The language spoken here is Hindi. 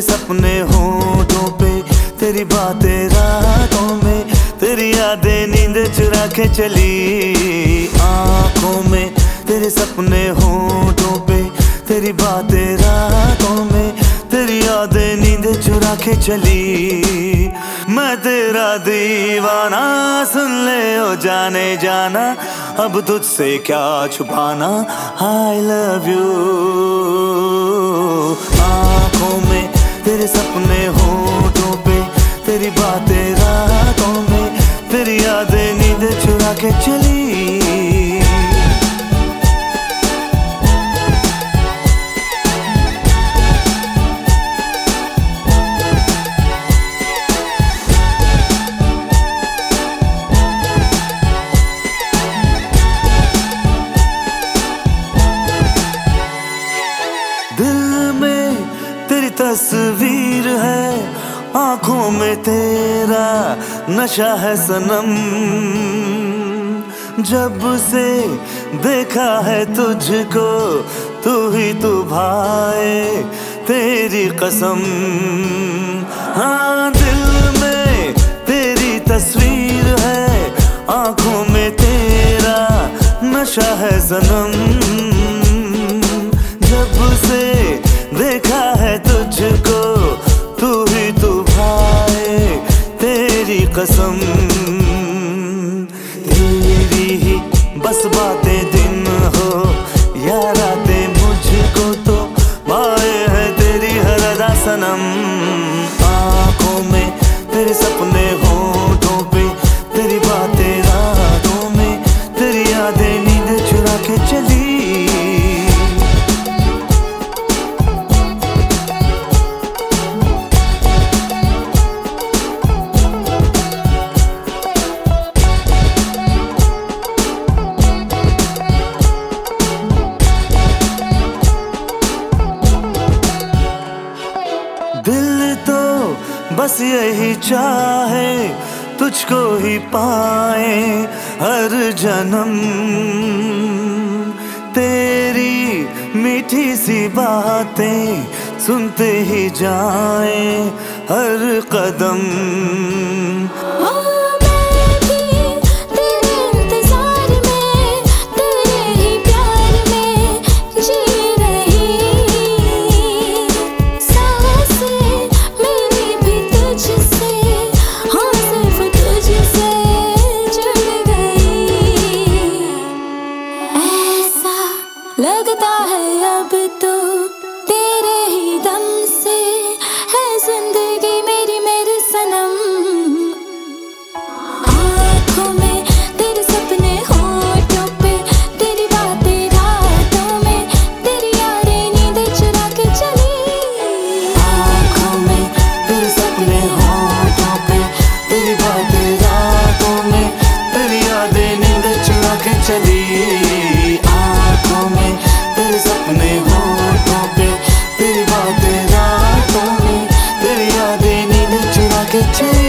तेरे सपने होठों पे, तेरी बातें रातों में, तेरी यादें नींद चुरा के चली। आँखों में तेरे सपने होठों पे, तेरी बातें रातों में, तेरी यादें नींद चुरा के चली। मैं तेरा दीवाना, सुन ले ओ जाने जाना, अब तुझसे क्या छुपाना आई लव यू के चली। तस्वीर है आँखों में तेरा नशा है सनम। जब से देखा है तुझको, तू ही तू भाई तेरी कसम। हाँ दिल में तेरी तस्वीर है, आँखों में तेरा नशा है सनम। जब से देखा है तुझको, तू ही तू भाई तेरी कसम। बस बातें दिन हो, या रातें मुझको तो पाए है तेरी हर सनम। आँखों में तेरे सपने होठों पे, तेरी बातें रातों में तेरी यादें नींद चुरा के चली। बस यही चाहे तुझको ही पाए हर जन्म। तेरी मीठी सी बातें सुनते ही जाए हर कदम। लगता है अब तो to